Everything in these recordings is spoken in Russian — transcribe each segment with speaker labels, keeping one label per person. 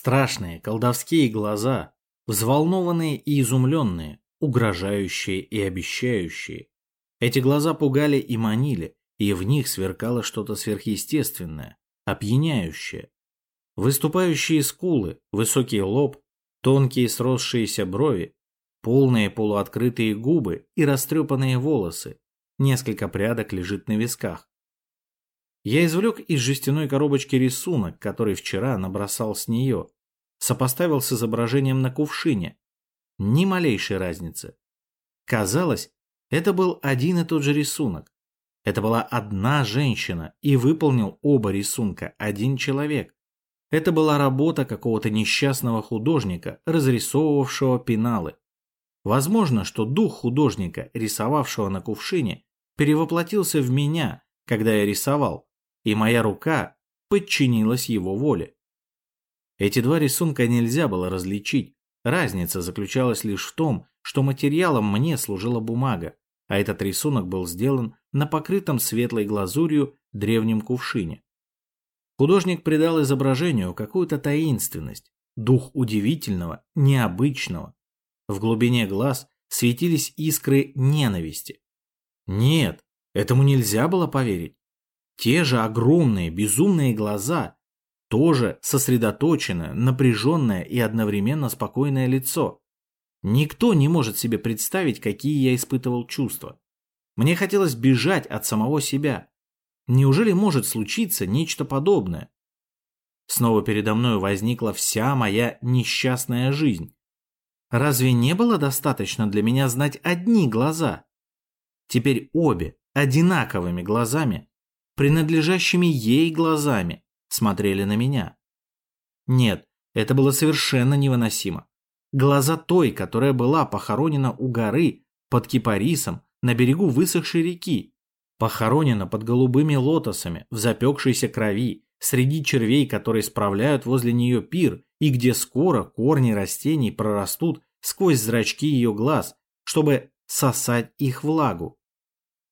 Speaker 1: Страшные колдовские глаза, взволнованные и изумленные, угрожающие и обещающие. Эти глаза пугали и манили, и в них сверкало что-то сверхъестественное, опьяняющее. Выступающие скулы, высокий лоб, тонкие сросшиеся брови, полные полуоткрытые губы и растрепанные волосы, несколько прядок лежит на висках. Я извлек из жестяной коробочки рисунок, который вчера набросал с нее, сопоставил с изображением на кувшине. Ни малейшей разницы. Казалось, это был один и тот же рисунок. Это была одна женщина, и выполнил оба рисунка один человек. Это была работа какого-то несчастного художника, разрисовывавшего пеналы. Возможно, что дух художника, рисовавшего на кувшине, перевоплотился в меня, когда я рисовал, и моя рука подчинилась его воле. Эти два рисунка нельзя было различить. Разница заключалась лишь в том, что материалом мне служила бумага, а этот рисунок был сделан на покрытом светлой глазурью древнем кувшине. Художник придал изображению какую-то таинственность, дух удивительного, необычного. В глубине глаз светились искры ненависти. Нет, этому нельзя было поверить. Те же огромные, безумные глаза, тоже сосредоточенное, напряженное и одновременно спокойное лицо. Никто не может себе представить, какие я испытывал чувства. Мне хотелось бежать от самого себя. Неужели может случиться нечто подобное? Снова передо мной возникла вся моя несчастная жизнь. Разве не было достаточно для меня знать одни глаза? Теперь обе, одинаковыми глазами, принадлежащими ей глазами, смотрели на меня. Нет, это было совершенно невыносимо. Глаза той, которая была похоронена у горы под кипарисом на берегу высохшей реки, похоронена под голубыми лотосами в запекшейся крови, среди червей, которые справляют возле нее пир, и где скоро корни растений прорастут сквозь зрачки ее глаз, чтобы сосать их влагу.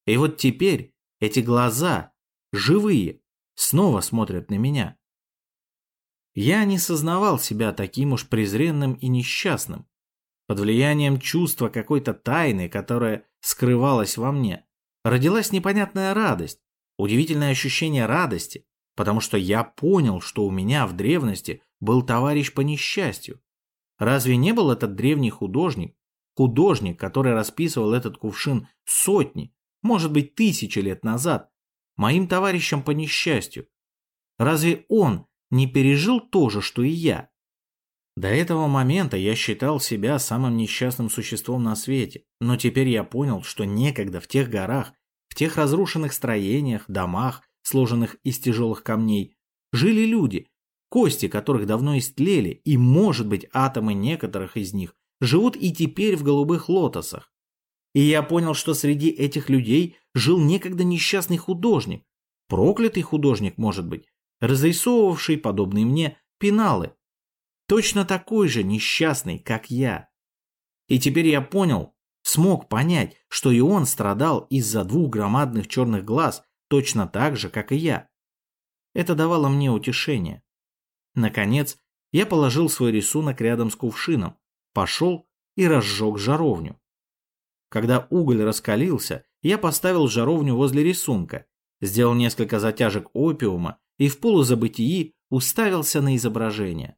Speaker 1: И вот теперь эти глаза, живые, снова смотрят на меня. Я не сознавал себя таким уж презренным и несчастным. Под влиянием чувства какой-то тайны, которая скрывалась во мне, родилась непонятная радость, удивительное ощущение радости, потому что я понял, что у меня в древности был товарищ по несчастью. Разве не был этот древний художник, художник, который расписывал этот кувшин сотни, может быть, тысячи лет назад, моим товарищем по несчастью. Разве он не пережил то же, что и я? До этого момента я считал себя самым несчастным существом на свете, но теперь я понял, что некогда в тех горах, в тех разрушенных строениях, домах, сложенных из тяжелых камней, жили люди, кости которых давно истлели, и, может быть, атомы некоторых из них живут и теперь в голубых лотосах. И я понял, что среди этих людей жил некогда несчастный художник, проклятый художник, может быть, разрисовывавший, подобные мне, пеналы. Точно такой же несчастный, как я. И теперь я понял, смог понять, что и он страдал из-за двух громадных черных глаз, точно так же, как и я. Это давало мне утешение. Наконец, я положил свой рисунок рядом с кувшином, пошел и разжег жаровню. Когда уголь раскалился, я поставил жаровню возле рисунка, сделал несколько затяжек опиума и в полузабытии уставился на изображение.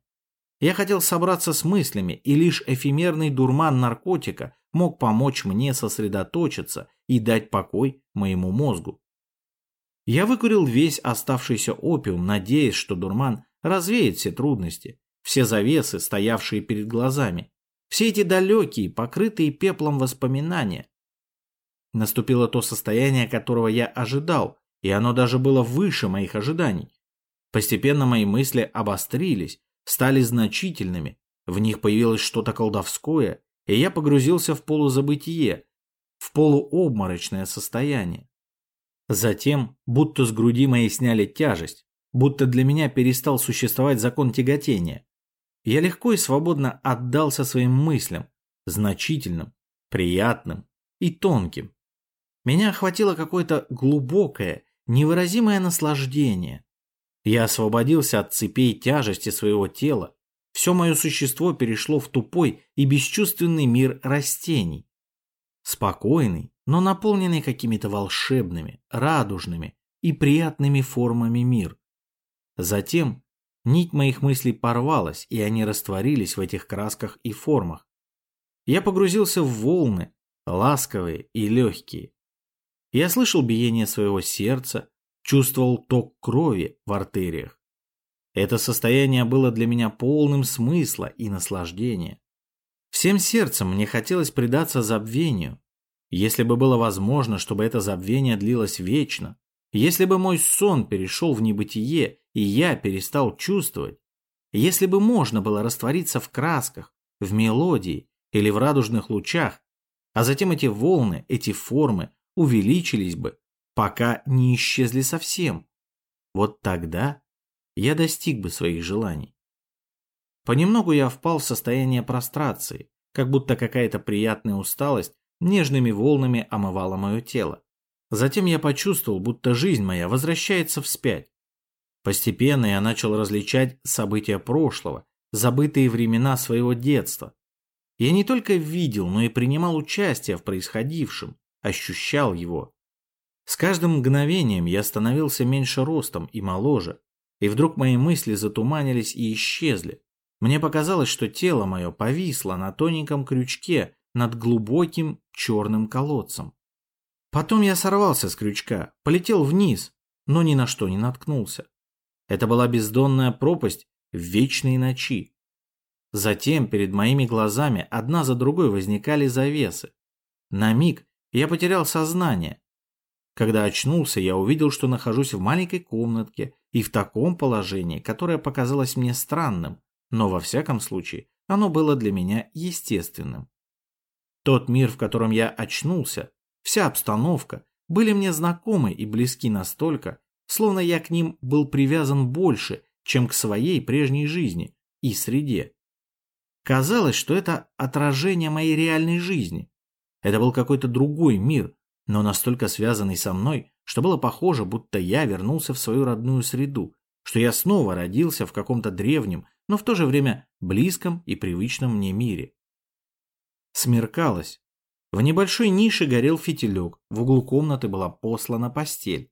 Speaker 1: Я хотел собраться с мыслями, и лишь эфемерный дурман наркотика мог помочь мне сосредоточиться и дать покой моему мозгу. Я выкурил весь оставшийся опиум, надеясь, что дурман развеет все трудности, все завесы, стоявшие перед глазами, все эти далекие, покрытые пеплом воспоминания. Наступило то состояние, которого я ожидал, и оно даже было выше моих ожиданий. Постепенно мои мысли обострились, стали значительными, в них появилось что-то колдовское, и я погрузился в полузабытие, в полуобморочное состояние. Затем, будто с груди моей сняли тяжесть, будто для меня перестал существовать закон тяготения. Я легко и свободно отдался своим мыслям, значительным, приятным и тонким. Меня охватило какое-то глубокое, невыразимое наслаждение. Я освободился от цепей тяжести своего тела, все мое существо перешло в тупой и бесчувственный мир растений. Спокойный, но наполненный какими-то волшебными, радужными и приятными формами мир. Затем нить моих мыслей порвалась, и они растворились в этих красках и формах. Я погрузился в волны, ласковые и легкие. Я слышал биение своего сердца, чувствовал ток крови в артериях. Это состояние было для меня полным смысла и наслаждения. Всем сердцем мне хотелось предаться забвению. Если бы было возможно, чтобы это забвение длилось вечно, если бы мой сон перешел в небытие, и я перестал чувствовать, если бы можно было раствориться в красках, в мелодии или в радужных лучах, а затем эти волны, эти формы увеличились бы, пока не исчезли совсем, вот тогда я достиг бы своих желаний. Понемногу я впал в состояние прострации, как будто какая-то приятная усталость нежными волнами омывала мое тело. Затем я почувствовал, будто жизнь моя возвращается вспять. Постепенно я начал различать события прошлого, забытые времена своего детства. Я не только видел, но и принимал участие в происходившем, ощущал его. С каждым мгновением я становился меньше ростом и моложе, и вдруг мои мысли затуманились и исчезли. Мне показалось, что тело мое повисло на тоненьком крючке над глубоким черным колодцем. Потом я сорвался с крючка, полетел вниз, но ни на что не наткнулся. Это была бездонная пропасть в вечные ночи. Затем перед моими глазами одна за другой возникали завесы. На миг я потерял сознание. Когда очнулся, я увидел, что нахожусь в маленькой комнатке и в таком положении, которое показалось мне странным, но во всяком случае оно было для меня естественным. Тот мир, в котором я очнулся, вся обстановка были мне знакомы и близки настолько, словно я к ним был привязан больше, чем к своей прежней жизни и среде. Казалось, что это отражение моей реальной жизни. Это был какой-то другой мир, но настолько связанный со мной, что было похоже, будто я вернулся в свою родную среду, что я снова родился в каком-то древнем, но в то же время близком и привычном мне мире. Смеркалось. В небольшой нише горел фитилек, в углу комнаты была послана постель.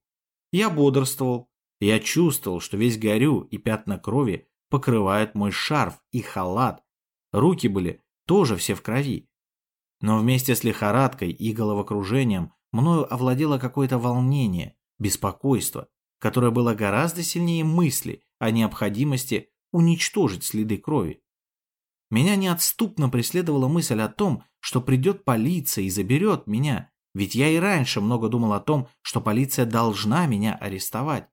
Speaker 1: Я бодрствовал. Я чувствовал, что весь горю и пятна крови покрывают мой шарф и халат. Руки были тоже все в крови. Но вместе с лихорадкой и головокружением мною овладело какое-то волнение, беспокойство, которое было гораздо сильнее мысли о необходимости уничтожить следы крови. Меня неотступно преследовала мысль о том, что придет полиция и заберет меня, ведь я и раньше много думал о том, что полиция должна меня арестовать.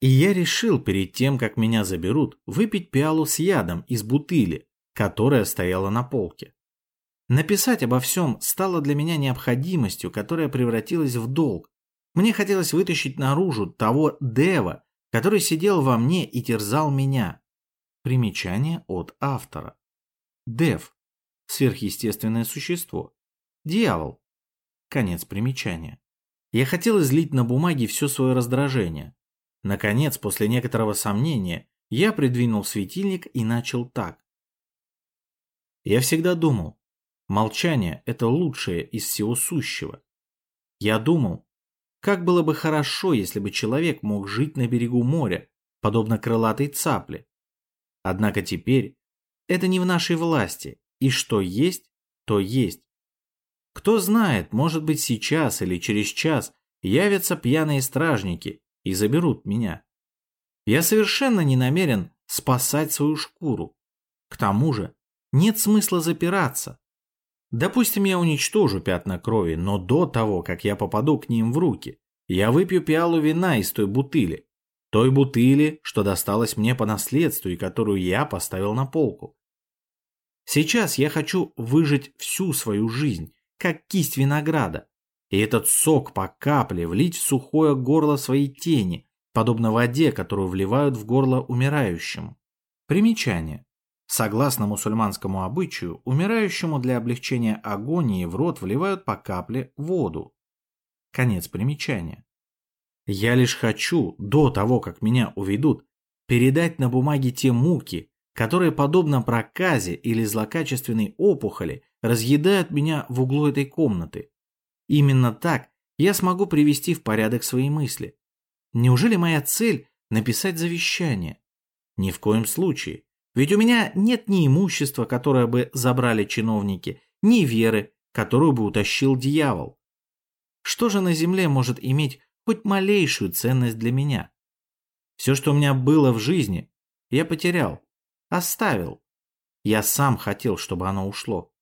Speaker 1: И я решил перед тем, как меня заберут, выпить пиалу с ядом из бутыли, которая стояла на полке. Написать обо всем стало для меня необходимостью, которая превратилась в долг. Мне хотелось вытащить наружу того Дева, который сидел во мне и терзал меня. Примечание от автора. Дев – сверхъестественное существо. Дьявол Конец примечания. Я хотел излить на бумаге все свое раздражение. Наконец, после некоторого сомнения, я придвинул светильник и начал так. Я всегда думал, молчание – это лучшее из всего сущего. Я думал, как было бы хорошо, если бы человек мог жить на берегу моря, подобно крылатой цапле. Однако теперь это не в нашей власти, и что есть, то есть. Кто знает, может быть сейчас или через час явятся пьяные стражники и заберут меня. Я совершенно не намерен спасать свою шкуру. К тому же нет смысла запираться. Допустим, я уничтожу пятна крови, но до того, как я попаду к ним в руки, я выпью пиалу вина из той бутыли. Той бутыли, что досталась мне по наследству и которую я поставил на полку. Сейчас я хочу выжить всю свою жизнь, как кисть винограда, и этот сок по капле влить в сухое горло своей тени, подобно воде, которую вливают в горло умирающему. Примечание. Согласно мусульманскому обычаю, умирающему для облегчения агонии в рот вливают по капле воду. Конец примечания. Я лишь хочу, до того, как меня уведут, передать на бумаге те муки, которые, подобно проказе или злокачественной опухоли, разъедают меня в углу этой комнаты. Именно так я смогу привести в порядок свои мысли. Неужели моя цель – написать завещание? Ни в коем случае. Ведь у меня нет ни имущества, которое бы забрали чиновники, ни веры, которую бы утащил дьявол. Что же на земле может иметь хоть малейшую ценность для меня? Все, что у меня было в жизни, я потерял, оставил. Я сам хотел, чтобы оно ушло.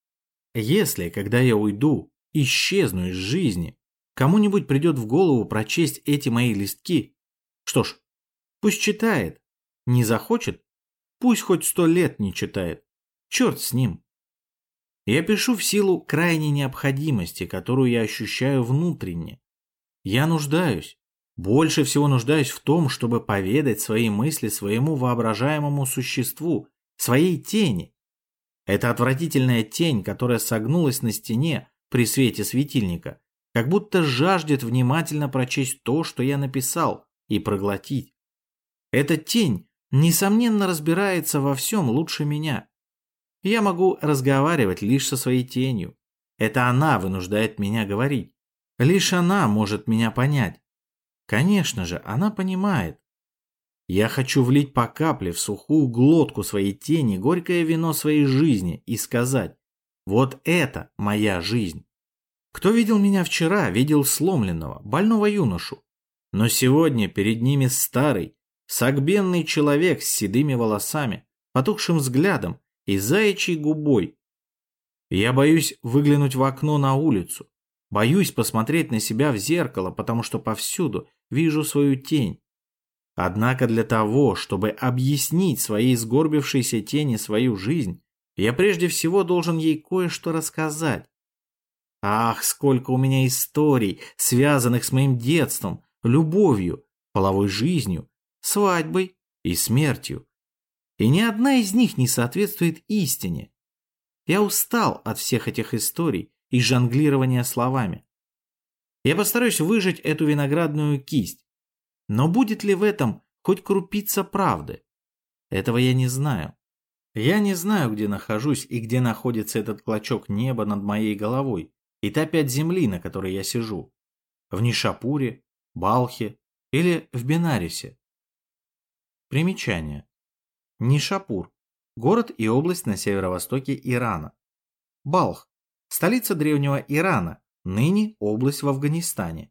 Speaker 1: Если, когда я уйду, исчезну из жизни, кому-нибудь придет в голову прочесть эти мои листки, что ж, пусть читает. Не захочет, пусть хоть сто лет не читает. Черт с ним. Я пишу в силу крайней необходимости, которую я ощущаю внутренне. Я нуждаюсь. Больше всего нуждаюсь в том, чтобы поведать свои мысли своему воображаемому существу, своей тени. Это отвратительная тень, которая согнулась на стене при свете светильника, как будто жаждет внимательно прочесть то, что я написал, и проглотить. Эта тень, несомненно, разбирается во всем лучше меня. Я могу разговаривать лишь со своей тенью. Это она вынуждает меня говорить. Лишь она может меня понять. Конечно же, она понимает. Я хочу влить по капле в сухую глотку своей тени горькое вино своей жизни и сказать, вот это моя жизнь. Кто видел меня вчера, видел сломленного, больного юношу. Но сегодня перед ними старый, согбенный человек с седыми волосами, потухшим взглядом и заячьей губой. Я боюсь выглянуть в окно на улицу. Боюсь посмотреть на себя в зеркало, потому что повсюду вижу свою тень. Однако для того, чтобы объяснить своей сгорбившейся тени свою жизнь, я прежде всего должен ей кое-что рассказать. Ах, сколько у меня историй, связанных с моим детством, любовью, половой жизнью, свадьбой и смертью и ни одна из них не соответствует истине. Я устал от всех этих историй и жонглирования словами. Я постараюсь выжать эту виноградную кисть. Но будет ли в этом хоть крупица правды? Этого я не знаю. Я не знаю, где нахожусь и где находится этот клочок неба над моей головой и та пять земли, на которой я сижу. В Нишапуре, Балхе или в Бенарисе. Примечание. Нишапур – город и область на северо-востоке Ирана. Балх – столица древнего Ирана, ныне область в Афганистане.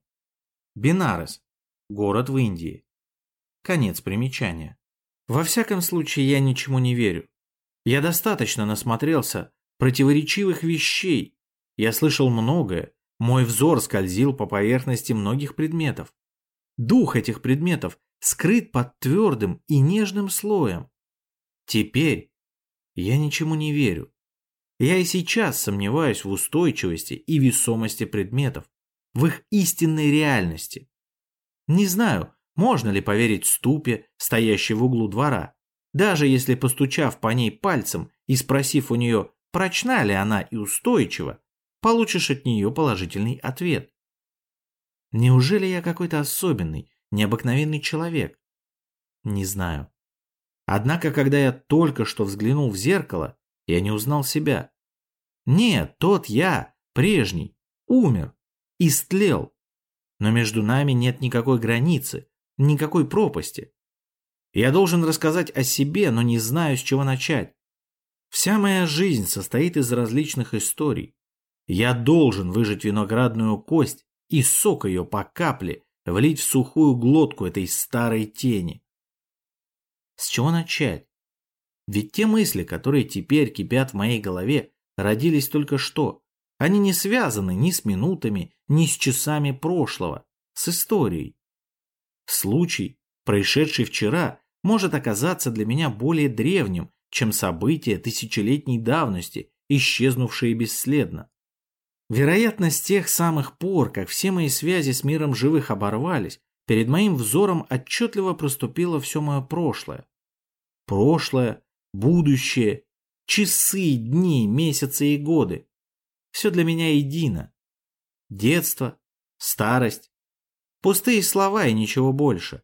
Speaker 1: Бенарес – город в Индии. Конец примечания. Во всяком случае, я ничему не верю. Я достаточно насмотрелся противоречивых вещей. Я слышал многое. Мой взор скользил по поверхности многих предметов. Дух этих предметов скрыт под твердым и нежным слоем. Теперь я ничему не верю. Я и сейчас сомневаюсь в устойчивости и весомости предметов, в их истинной реальности. Не знаю, можно ли поверить ступе, стоящей в углу двора, даже если, постучав по ней пальцем и спросив у нее, прочна ли она и устойчива, получишь от нее положительный ответ. Неужели я какой-то особенный, необыкновенный человек? Не знаю. Однако, когда я только что взглянул в зеркало, я не узнал себя. Нет, тот я, прежний, умер, истлел. Но между нами нет никакой границы, никакой пропасти. Я должен рассказать о себе, но не знаю, с чего начать. Вся моя жизнь состоит из различных историй. Я должен выжать виноградную кость и сок ее по капле влить в сухую глотку этой старой тени. С чего начать? Ведь те мысли, которые теперь кипят в моей голове, родились только что. Они не связаны ни с минутами, ни с часами прошлого, с историей. Случай, происшедший вчера, может оказаться для меня более древним, чем события тысячелетней давности, исчезнувшие бесследно. Вероятно, с тех самых пор, как все мои связи с миром живых оборвались, Перед моим взором отчетливо проступило все мое прошлое. Прошлое, будущее, часы, дни, месяцы и годы. Все для меня едино. Детство, старость, пустые слова и ничего больше.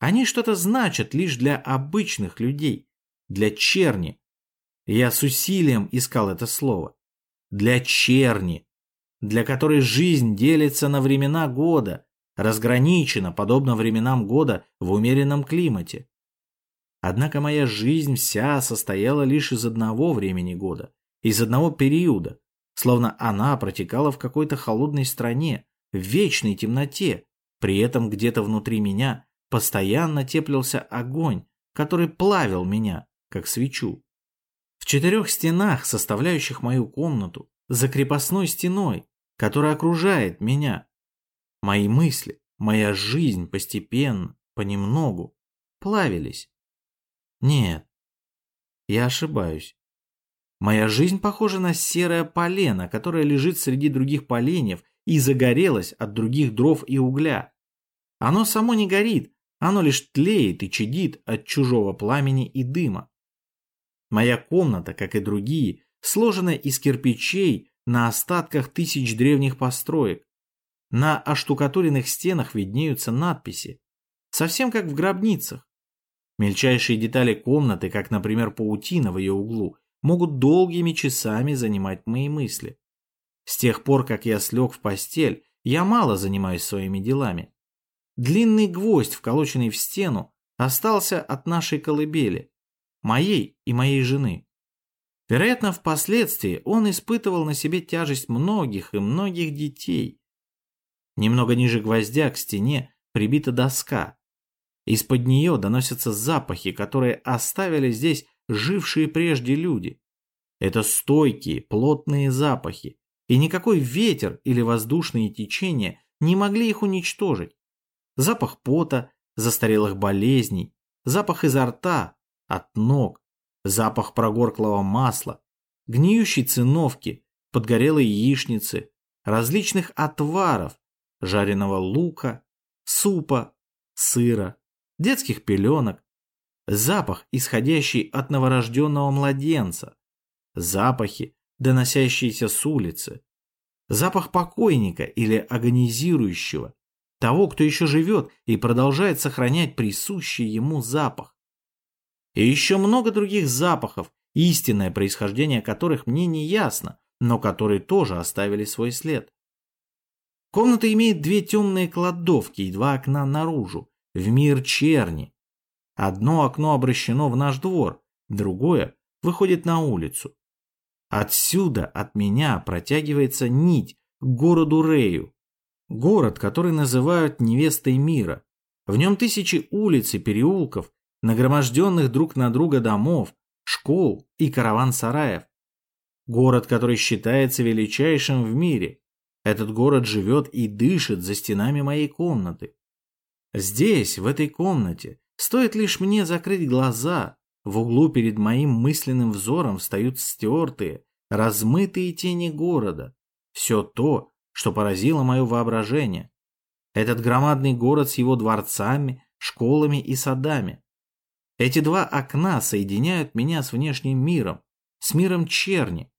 Speaker 1: Они что-то значат лишь для обычных людей, для черни. Я с усилием искал это слово. Для черни, для которой жизнь делится на времена года, разграничена, подобно временам года в умеренном климате. Однако моя жизнь вся состояла лишь из одного времени года, из одного периода, словно она протекала в какой-то холодной стране, в вечной темноте, при этом где-то внутри меня постоянно теплился огонь, который плавил меня, как свечу. В четырех стенах, составляющих мою комнату, за крепостной стеной, которая окружает меня, мои мысли, моя жизнь постепенно, понемногу плавились. Нет, я ошибаюсь. Моя жизнь похожа на серое полено, которое лежит среди других поленьев и загорелось от других дров и угля. Оно само не горит, оно лишь тлеет и чадит от чужого пламени и дыма. Моя комната, как и другие, сложена из кирпичей на остатках тысяч древних построек. На оштукатуренных стенах виднеются надписи, совсем как в гробницах. Мельчайшие детали комнаты, как, например, паутина в ее углу, могут долгими часами занимать мои мысли. С тех пор, как я слег в постель, я мало занимаюсь своими делами. Длинный гвоздь, вколоченный в стену, остался от нашей колыбели, моей и моей жены. Вероятно, впоследствии он испытывал на себе тяжесть многих и многих детей. Немного ниже гвоздя к стене прибита доска, из-под нее доносятся запахи, которые оставили здесь жившие прежде люди. Это стойкие, плотные запахи, и никакой ветер или воздушные течения не могли их уничтожить. Запах пота, застарелых болезней, запах изо рта, от ног, запах прогорклого масла, гниющей циновки, подгорелой яичницы, различных отваров, жареного лука, супа, сыра, детских пеленок, запах, исходящий от новорожденного младенца, запахи, доносящиеся с улицы, запах покойника или агонизирующего, того, кто еще живет и продолжает сохранять присущий ему запах. И еще много других запахов, истинное происхождение которых мне не ясно, но которые тоже оставили свой след. Комната имеет две темные кладовки и два окна наружу, в мир черни. Одно окно обращено в наш двор, другое выходит на улицу. Отсюда от меня протягивается нить к городу Рею. Город, который называют невестой мира. В нем тысячи улиц и переулков, нагроможденных друг на друга домов, школ и караван-сараев. Город, который считается величайшим в мире. Этот город живет и дышит за стенами моей комнаты. Здесь, в этой комнате, стоит лишь мне закрыть глаза, в углу перед моим мысленным взором встают стертые, размытые тени города. Все то, что поразило мое воображение. Этот громадный город с его дворцами, школами и садами. Эти два окна соединяют меня с внешним миром, с миром черни.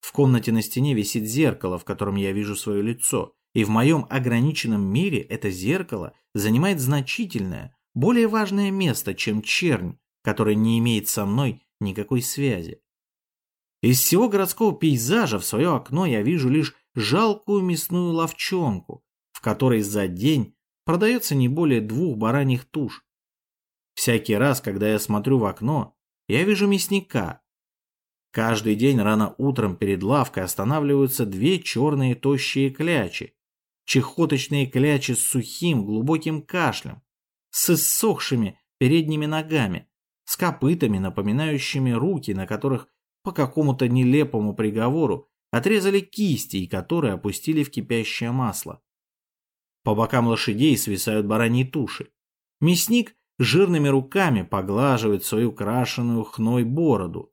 Speaker 1: В комнате на стене висит зеркало, в котором я вижу свое лицо, и в моем ограниченном мире это зеркало занимает значительное, более важное место, чем чернь, которая не имеет со мной никакой связи. Из всего городского пейзажа в свое окно я вижу лишь жалкую мясную ловчонку, в которой за день продается не более двух бараньих туш. Всякий раз, когда я смотрю в окно, я вижу мясника. Каждый день рано утром перед лавкой останавливаются две черные тощие клячи, чехоточные клячи с сухим глубоким кашлем, с иссохшими передними ногами, с копытами, напоминающими руки, на которых по какому-то нелепому приговору отрезали кисти и которые опустили в кипящее масло. По бокам лошадей свисают бараньи туши. Мясник жирными руками поглаживает свою крашеную хной бороду.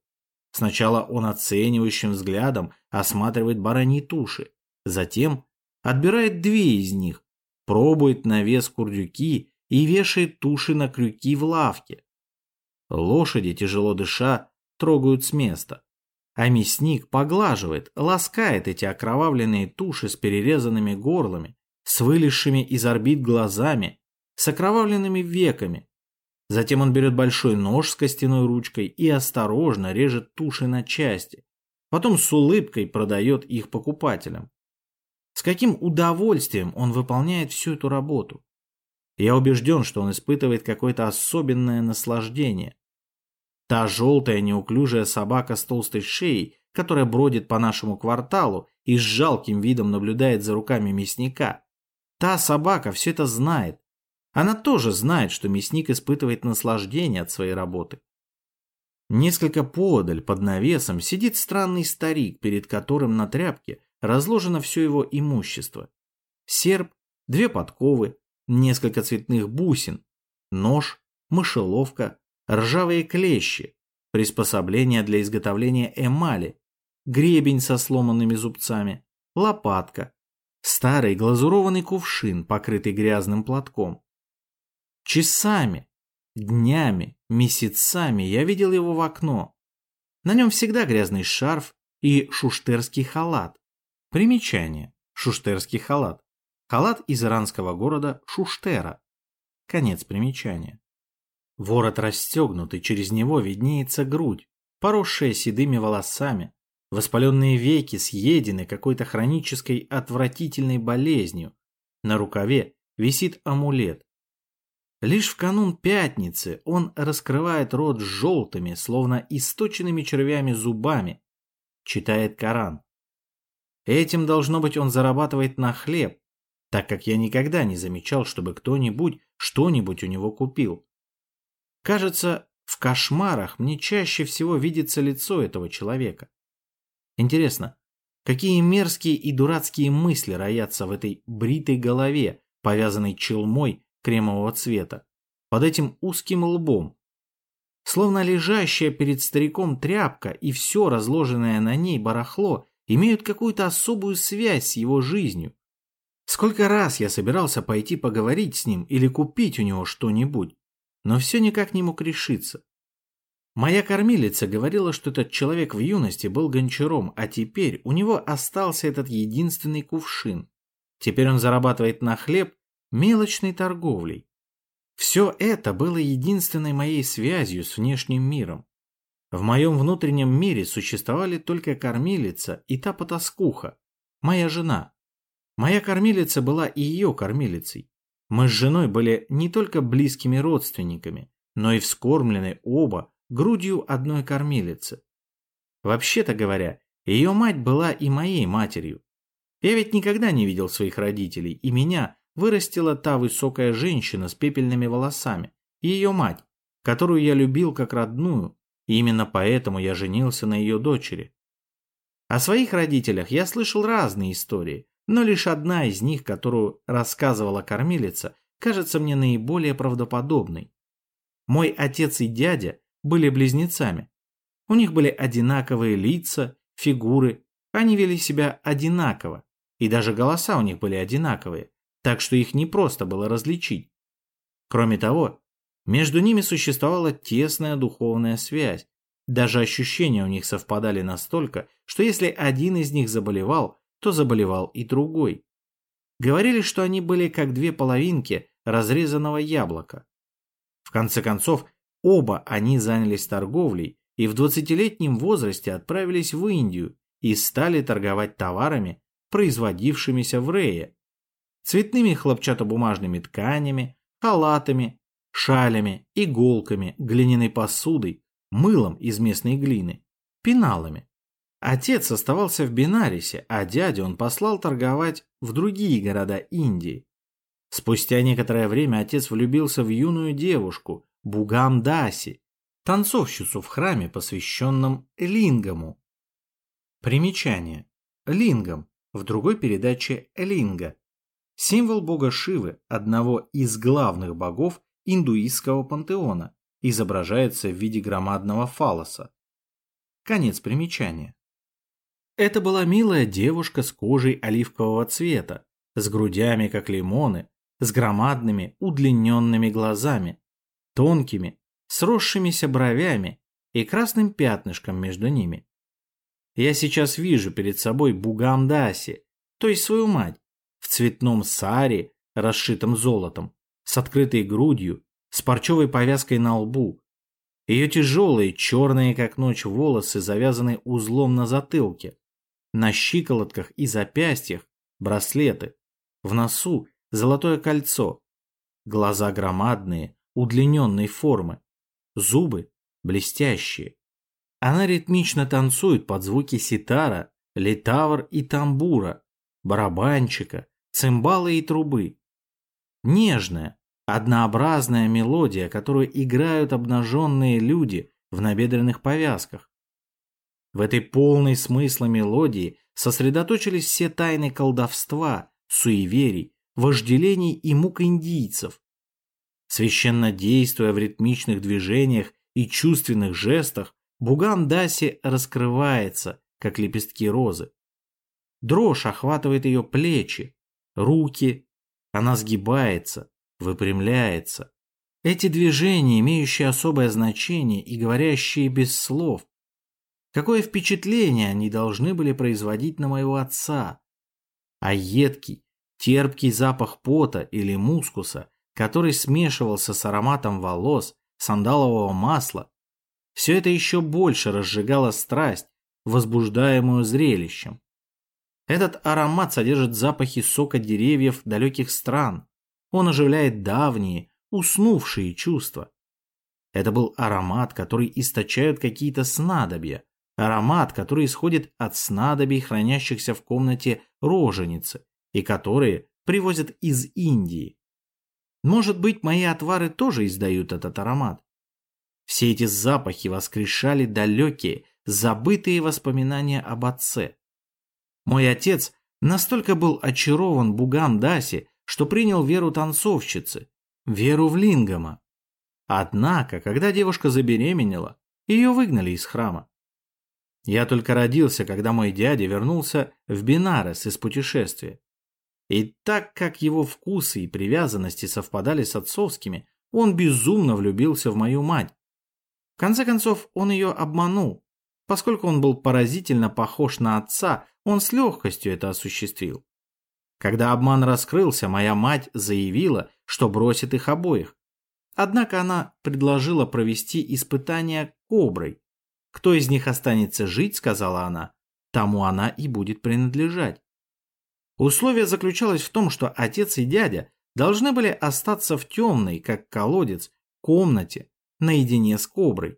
Speaker 1: Сначала он оценивающим взглядом осматривает бараньи туши, затем отбирает две из них, пробует на вес курдюки и вешает туши на крюки в лавке. Лошади, тяжело дыша, трогают с места. А мясник поглаживает, ласкает эти окровавленные туши с перерезанными горлами, с вылезшими из орбит глазами, с окровавленными веками. Затем он берет большой нож с костяной ручкой и осторожно режет туши на части. Потом с улыбкой продает их покупателям. С каким удовольствием он выполняет всю эту работу. Я убежден, что он испытывает какое-то особенное наслаждение. Та желтая неуклюжая собака с толстой шеей, которая бродит по нашему кварталу и с жалким видом наблюдает за руками мясника. Та собака все это знает. Она тоже знает, что мясник испытывает наслаждение от своей работы. Несколько подаль под навесом сидит странный старик, перед которым на тряпке разложено все его имущество. Серп, две подковы, несколько цветных бусин, нож, мышеловка, ржавые клещи, приспособления для изготовления эмали, гребень со сломанными зубцами, лопатка, старый глазурованный кувшин, покрытый грязным платком. Часами, днями, месяцами я видел его в окно. На нем всегда грязный шарф и шуштерский халат. Примечание. Шуштерский халат. Халат из иранского города Шуштера. Конец примечания. Ворот расстегнут, и через него виднеется грудь, поросшая седыми волосами, воспаленные веки съедены какой-то хронической отвратительной болезнью. На рукаве висит амулет. Лишь в канун пятницы он раскрывает рот желтыми, словно источенными червями зубами, читает Коран. Этим, должно быть, он зарабатывает на хлеб, так как я никогда не замечал, чтобы кто-нибудь что-нибудь у него купил. Кажется, в кошмарах мне чаще всего видится лицо этого человека. Интересно, какие мерзкие и дурацкие мысли роятся в этой бритой голове, повязанной челмой кремового цвета, под этим узким лбом. Словно лежащая перед стариком тряпка и все разложенное на ней барахло имеют какую-то особую связь с его жизнью. Сколько раз я собирался пойти поговорить с ним или купить у него что-нибудь, но все никак не мог решиться. Моя кормилица говорила, что этот человек в юности был гончаром, а теперь у него остался этот единственный кувшин. Теперь он зарабатывает на хлеб мелочной торговлей. Все это было единственной моей связью с внешним миром. В моем внутреннем мире существовали только кормилица и та потаскуха, моя жена. Моя кормилица была и ее кормилицей. Мы с женой были не только близкими родственниками, но и вскормлены оба грудью одной кормилицы. Вообще-то говоря, ее мать была и моей матерью. Я ведь никогда не видел своих родителей, и меня вырастила та высокая женщина с пепельными волосами, ее мать, которую я любил как родную, и именно поэтому я женился на ее дочери. О своих родителях я слышал разные истории, но лишь одна из них, которую рассказывала кормилица, кажется мне наиболее правдоподобной. Мой отец и дядя были близнецами. У них были одинаковые лица, фигуры, они вели себя одинаково, и даже голоса у них были одинаковые, так что их не просто было различить. Кроме того, между ними существовала тесная духовная связь, даже ощущения у них совпадали настолько, что если один из них заболевал, то заболевал и другой. Говорили, что они были как две половинки разрезанного яблока. В конце концов, оба они занялись торговлей и в двадцатилетнем возрасте отправились в Индию и стали торговать товарами, производившимися в Рее. Цветными хлопчатобумажными тканями, халатами, шалями, иголками, глиняной посудой, мылом из местной глины, пеналами. Отец оставался в Бинарисе, а дядю он послал торговать в другие города Индии. Спустя некоторое время отец влюбился в юную девушку, Бугам Даси, танцовщицу в храме, посвященном Лингаму. Примечание. Лингам в другой передаче Линга. Символ бога Шивы, одного из главных богов индуистского пантеона, изображается в виде громадного фалоса. Конец примечания. Это была милая девушка с кожей оливкового цвета, с грудями, как лимоны, с громадными удлиненными глазами, тонкими, сросшимися бровями и красным пятнышком между ними. Я сейчас вижу перед собой Бугамдаси, то есть свою мать, в цветном саре, расшитом золотом, с открытой грудью, с парчевой повязкой на лбу. Ее тяжелые, черные как ночь волосы завязаны узлом на затылке. На щиколотках и запястьях браслеты. В носу золотое кольцо. Глаза громадные, удлиненной формы. Зубы блестящие. Она ритмично танцует под звуки ситара, литавр и тамбура, барабанчика, цимбалы и трубы. Нежная, однообразная мелодия, которую играют обнаженные люди в набедренных повязках. В этой полной смысла мелодии сосредоточились все тайны колдовства, суеверий, вожделений и мук индийцев. Священно действуя в ритмичных движениях и чувственных жестах, Бугам Даси раскрывается, как лепестки розы. Дрожь охватывает ее плечи, руки, она сгибается, выпрямляется. Эти движения, имеющие особое значение и говорящие без слов, какое впечатление они должны были производить на моего отца? А едкий, терпкий запах пота или мускуса, который смешивался с ароматом волос, сандалового масла, все это еще больше разжигало страсть, возбуждаемую зрелищем. Этот аромат содержит запахи сока деревьев далеких стран. Он оживляет давние, уснувшие чувства. Это был аромат, который источают какие-то снадобья. Аромат, который исходит от снадобий, хранящихся в комнате роженицы, и которые привозят из Индии. Может быть, мои отвары тоже издают этот аромат. Все эти запахи воскрешали далекие, забытые воспоминания об отце. Мой отец настолько был очарован Бугам Даси, что принял веру танцовщицы, веру в Лингама. Однако, когда девушка забеременела, ее выгнали из храма. Я только родился, когда мой дядя вернулся в Бинарес из путешествия. И так как его вкусы и привязанности совпадали с отцовскими, он безумно влюбился в мою мать. В конце концов, он ее обманул, Поскольку он был поразительно похож на отца, он с легкостью это осуществил. Когда обман раскрылся, моя мать заявила, что бросит их обоих. Однако она предложила провести испытание коброй. Кто из них останется жить, сказала она, тому она и будет принадлежать. Условие заключалось в том, что отец и дядя должны были остаться в темной, как колодец, комнате, наедине с коброй.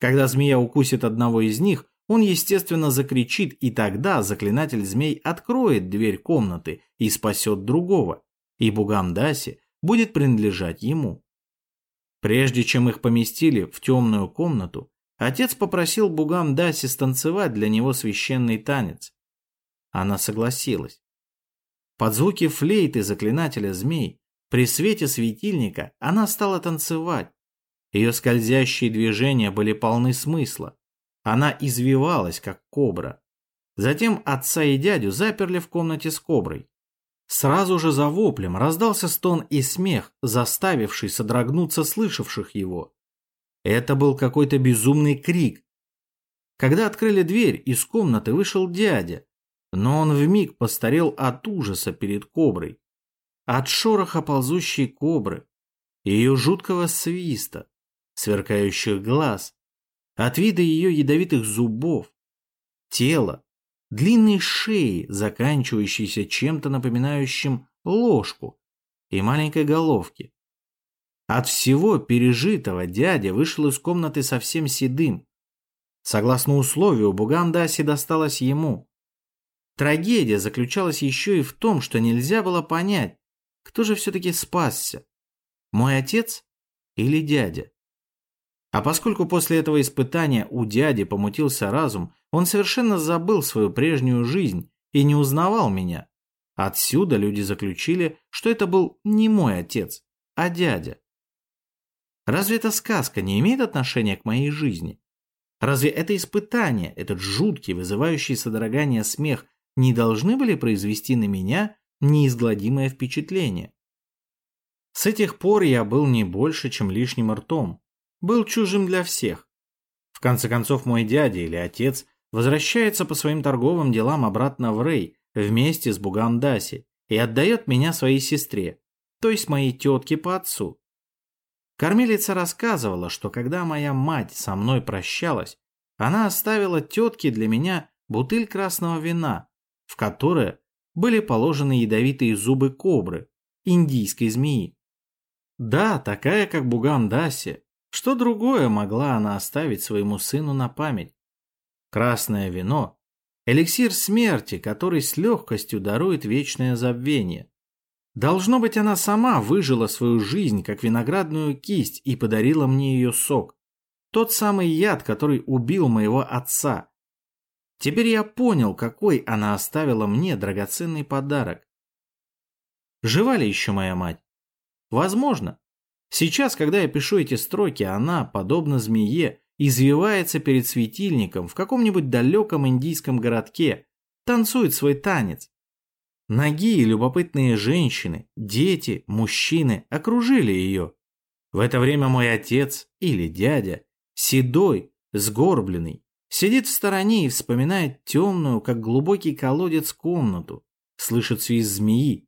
Speaker 1: Когда змея укусит одного из них, он, естественно, закричит, и тогда заклинатель змей откроет дверь комнаты и спасет другого, и Бугамдаси будет принадлежать ему. Прежде чем их поместили в темную комнату, отец попросил Бугамдаси станцевать для него священный танец. Она согласилась. Под звуки флейты заклинателя змей, при свете светильника, она стала танцевать, ее скользящие движения были полны смысла. Она извивалась, как кобра. Затем отца и дядю заперли в комнате с коброй. Сразу же за воплем раздался стон и смех, заставивший содрогнуться слышавших его. Это был какой-то безумный крик. Когда открыли дверь, из комнаты вышел дядя, но он вмиг постарел от ужаса перед коброй. От шороха ползущей кобры, ее жуткого свиста, сверкающих глаз, от вида ее ядовитых зубов, тела, длинной шеи, заканчивающейся чем-то напоминающим ложку, и маленькой головки. От всего пережитого дядя вышел из комнаты совсем седым. Согласно условию, Бугандаси досталось ему. Трагедия заключалась еще и в том, что нельзя было понять, кто же все-таки спасся, мой отец или дядя. А поскольку после этого испытания у дяди помутился разум, он совершенно забыл свою прежнюю жизнь и не узнавал меня. Отсюда люди заключили, что это был не мой отец, а дядя. Разве эта сказка не имеет отношения к моей жизни? Разве это испытание, этот жуткий, вызывающий содрогание смех, не должны были произвести на меня неизгладимое впечатление? С этих пор я был не больше, чем лишним ртом, был чужим для всех. В конце концов, мой дядя или отец возвращается по своим торговым делам обратно в Рей вместе с Бугандаси и отдает меня своей сестре, то есть моей тетке по отцу. Кормилица рассказывала, что когда моя мать со мной прощалась, она оставила тетке для меня бутыль красного вина, в которое были положены ядовитые зубы кобры, индийской змеи. Да, такая, как Бугам-Даси. Что другое могла она оставить своему сыну на память? Красное вино – эликсир смерти, который с легкостью дарует вечное забвение. Должно быть, она сама выжила свою жизнь, как виноградную кисть, и подарила мне ее сок. Тот самый яд, который убил моего отца. Теперь я понял, какой она оставила мне драгоценный подарок. Жива ли еще моя мать? Возможно. Сейчас, когда я пишу эти строки, она, подобно змее, извивается перед светильником в каком-нибудь далеком индийском городке, танцует свой танец. Ноги и любопытные женщины, дети, мужчины окружили ее. В это время мой отец или дядя, седой, сгорбленный, сидит в стороне и вспоминает темную, как глубокий колодец, комнату, слышит свист змеи.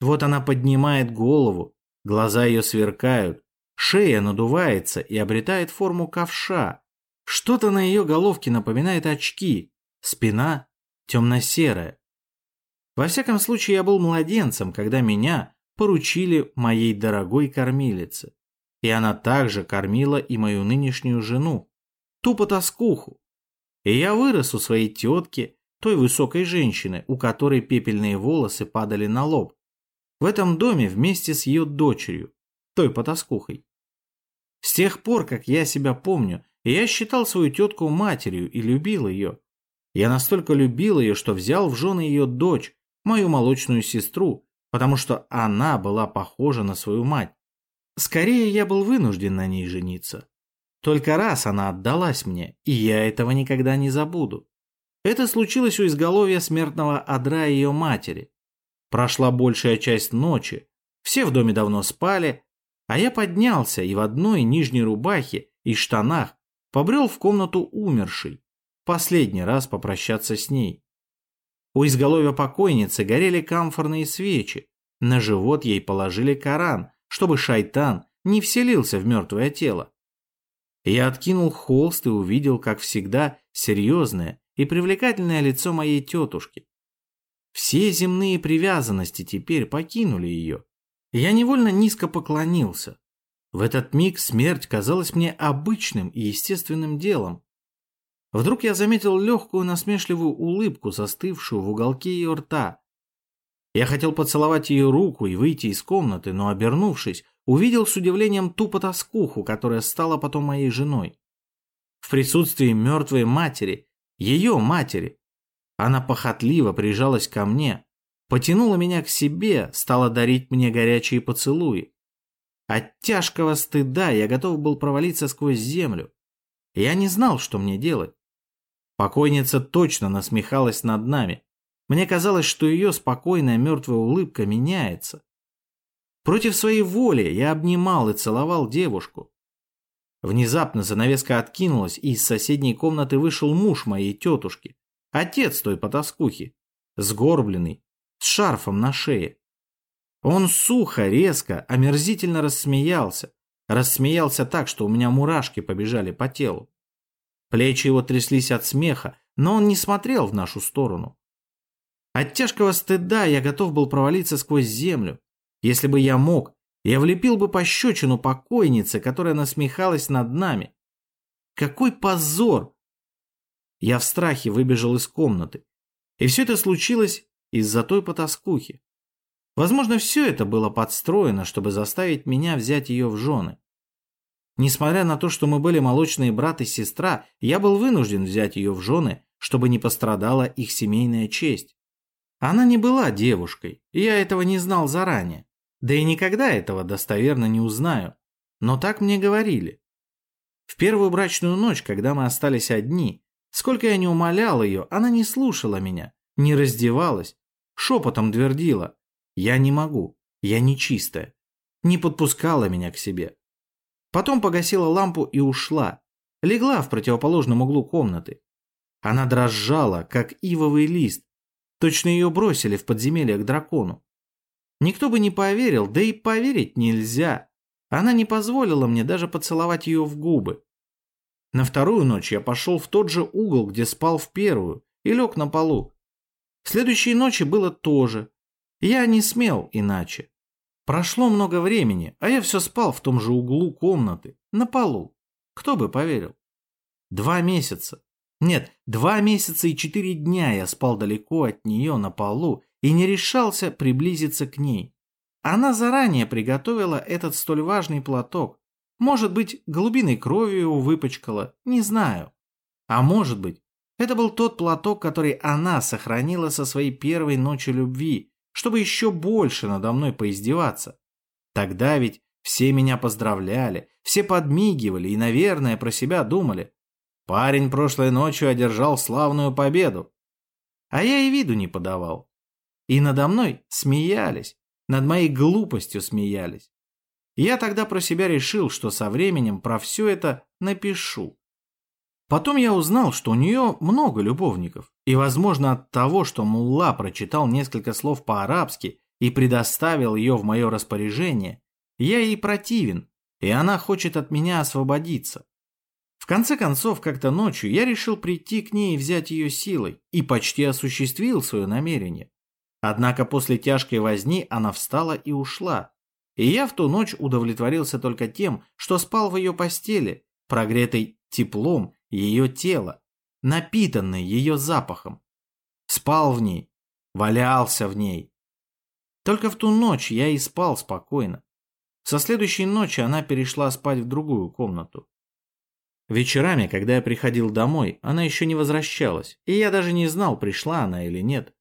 Speaker 1: Вот она поднимает голову, глаза ее сверкают, шея надувается и обретает форму ковша. Что-то на ее головке напоминает очки, спина темно-серая. Во всяком случае, я был младенцем, когда меня поручили моей дорогой кормилице. И она также кормила и мою нынешнюю жену, ту потаскуху. И я вырос у своей тетки, той высокой женщины, у которой пепельные волосы падали на лоб. В этом доме вместе с ее дочерью, той потаскухой. С тех пор, как я себя помню, я считал свою тетку матерью и любил ее. Я настолько любил ее, что взял в жены ее дочь, мою молочную сестру, потому что она была похожа на свою мать. Скорее, я был вынужден на ней жениться. Только раз она отдалась мне, и я этого никогда не забуду. Это случилось у изголовья смертного одра ее матери. Прошла большая часть ночи, все в доме давно спали, а я поднялся и в одной нижней рубахе и штанах побрел в комнату умершей, последний раз попрощаться с ней. У изголовья покойницы горели камфорные свечи. На живот ей положили Коран, чтобы шайтан не вселился в мертвое тело. Я откинул холст и увидел, как всегда, серьезное и привлекательное лицо моей тетушки. Все земные привязанности теперь покинули ее. Я невольно низко поклонился. В этот миг смерть казалась мне обычным и естественным делом. Вдруг я заметил легкую насмешливую улыбку, застывшую в уголке ее рта. Я хотел поцеловать ее руку и выйти из комнаты, но, обернувшись, увидел с удивлением ту потаскуху, которая стала потом моей женой. В присутствии мертвой матери, ее матери, она похотливо прижалась ко мне, потянула меня к себе, стала дарить мне горячие поцелуи. От тяжкого стыда я готов был провалиться сквозь землю. Я не знал, что мне делать. Покойница точно насмехалась над нами. Мне казалось, что ее спокойная мертвая улыбка меняется. Против своей воли я обнимал и целовал девушку. Внезапно занавеска откинулась, и из соседней комнаты вышел муж моей тетушки, отец той потаскухи, сгорбленный, с шарфом на шее. Он сухо, резко, омерзительно рассмеялся. Рассмеялся так, что у меня мурашки побежали по телу. Плечи его тряслись от смеха, но он не смотрел в нашу сторону. От тяжкого стыда я готов был провалиться сквозь землю. Если бы я мог, я влепил бы пощечину покойнице, которая насмехалась над нами. Какой позор! Я в страхе выбежал из комнаты. И все это случилось из-за той потаскухи. Возможно, все это было подстроено, чтобы заставить меня взять ее в жены. Несмотря на то, что мы были молочные брат и сестра, я был вынужден взять ее в жены, чтобы не пострадала их семейная честь. Она не была девушкой, я этого не знал заранее. Да и никогда этого достоверно не узнаю. Но так мне говорили. В первую брачную ночь, когда мы остались одни, сколько я не умолял ее, она не слушала меня, не раздевалась, шепотом твердила «Я не могу, я нечистая», не подпускала меня к себе. Потом погасила лампу и ушла. Легла в противоположном углу комнаты. Она дрожала, как ивовый лист. Точно ее бросили в подземелье к дракону. Никто бы не поверил, да и поверить нельзя. Она не позволила мне даже поцеловать ее в губы. На вторую ночь я пошел в тот же угол, где спал в первую, и лег на полу. Следующей ночи было то же. Я не смел иначе. Прошло много времени, а я все спал в том же углу комнаты, на полу. Кто бы поверил? Два месяца. Нет, два месяца и четыре дня я спал далеко от нее на полу и не решался приблизиться к ней. Она заранее приготовила этот столь важный платок. Может быть, голубиной кровью его выпачкала, не знаю. А может быть, это был тот платок, который она сохранила со своей первой ночи любви, чтобы еще больше надо мной поиздеваться. Тогда ведь все меня поздравляли, все подмигивали и, наверное, про себя думали. Парень прошлой ночью одержал славную победу. А я и виду не подавал. И надо мной смеялись, над моей глупостью смеялись. Я тогда про себя решил, что со временем про все это напишу. Потом я узнал, что у нее много любовников, и, возможно, от того, что Мулла прочитал несколько слов по-арабски и предоставил ее в мое распоряжение, я ей противен, и она хочет от меня освободиться. В конце концов, как-то ночью я решил прийти к ней и взять ее силой, и почти осуществил свое намерение. Однако после тяжкой возни она встала и ушла. И я в ту ночь удовлетворился только тем, что спал в ее постели, прогретой теплом ее тела, напитанной ее запахом. Спал в ней, валялся в ней. Только в ту ночь я и спал спокойно. Со следующей ночи она перешла спать в другую комнату. Вечерами, когда я приходил домой, она еще не возвращалась, и я даже не знал, пришла она или нет.